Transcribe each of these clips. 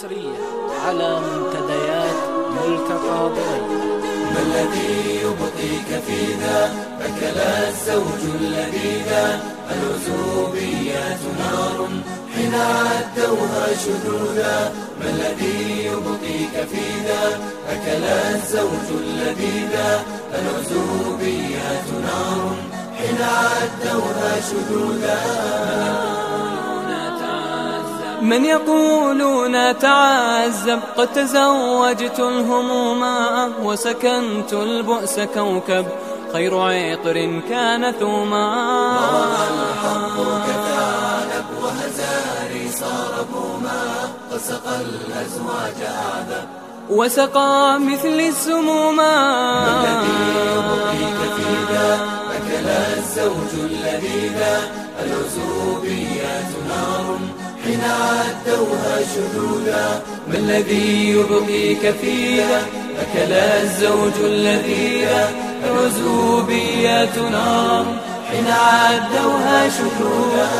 حصرية على منتديات ملتقى بريد ما الذي يبقيك في ذا أكل الزوج الذي ذا العزوبيات نار حين عدوها شذوذا. ما الذي يبقيك في ذا أكل الزوج الذي ذا العزوبيات نار حين عدوها شذوذا. من يقولون تعذب قد تزوجت الهموما وسكنت البؤس كوكب خير عطر كان ثوما. الحق كثعلب وهزاري صار بوما وسقى الأزواج أعذب وسقى مثل السموما. الذي يبقيك في أكل الزوج الذي ذا العزوبيات نار. حين عدوها شذوذا ما الذي يبقيك فيها؟ أكل الزوج الذي عزوبيات نار حين عدوها شذوذا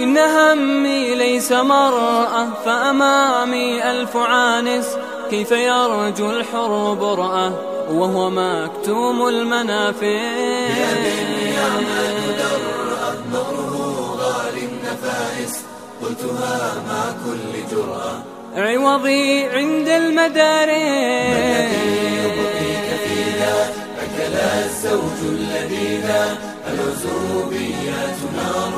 إن همي ليس مرأة فأمامي ألف عانس. كيف يرجو الحر برأة وهو مكتوم النفائس قلتها مع كل جرأة. عوضي عند المدارس. يبقيك في ذا أكل الزوج الذي ذا العزوبيات نار.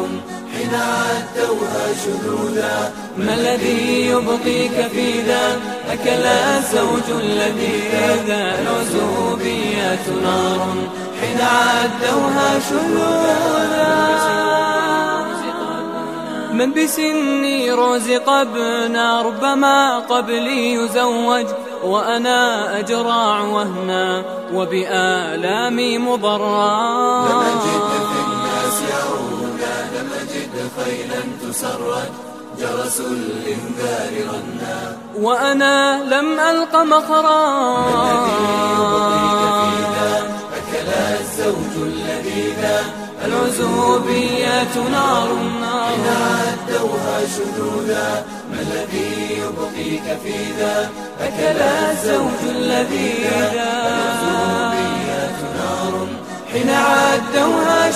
حين عدوها شذوذا ما الذي يبقيك في ذا أكل الزوج الذي ذا العزوبيات نار. حين عدوها شذوذا. من بسني رزق ابنا ربما قبلي يزوج وأنا أجرع وهنا وبآلامي مضرا لم أجد في الناس يرونا لم أجد خيلا تسرج جرس الإنذار رنا. وأنا لم ألق مخرا. الزوج الذي ذا العزوبيات نار نار عدوها شذوذا ما الذي يبقيك في ذا؟ أكل الزوج الذي العزوبيات نار. حين عدوها